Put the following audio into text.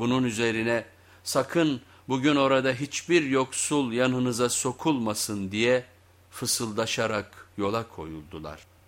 Bunun üzerine sakın bugün orada hiçbir yoksul yanınıza sokulmasın diye fısıldaşarak yola koyuldular.''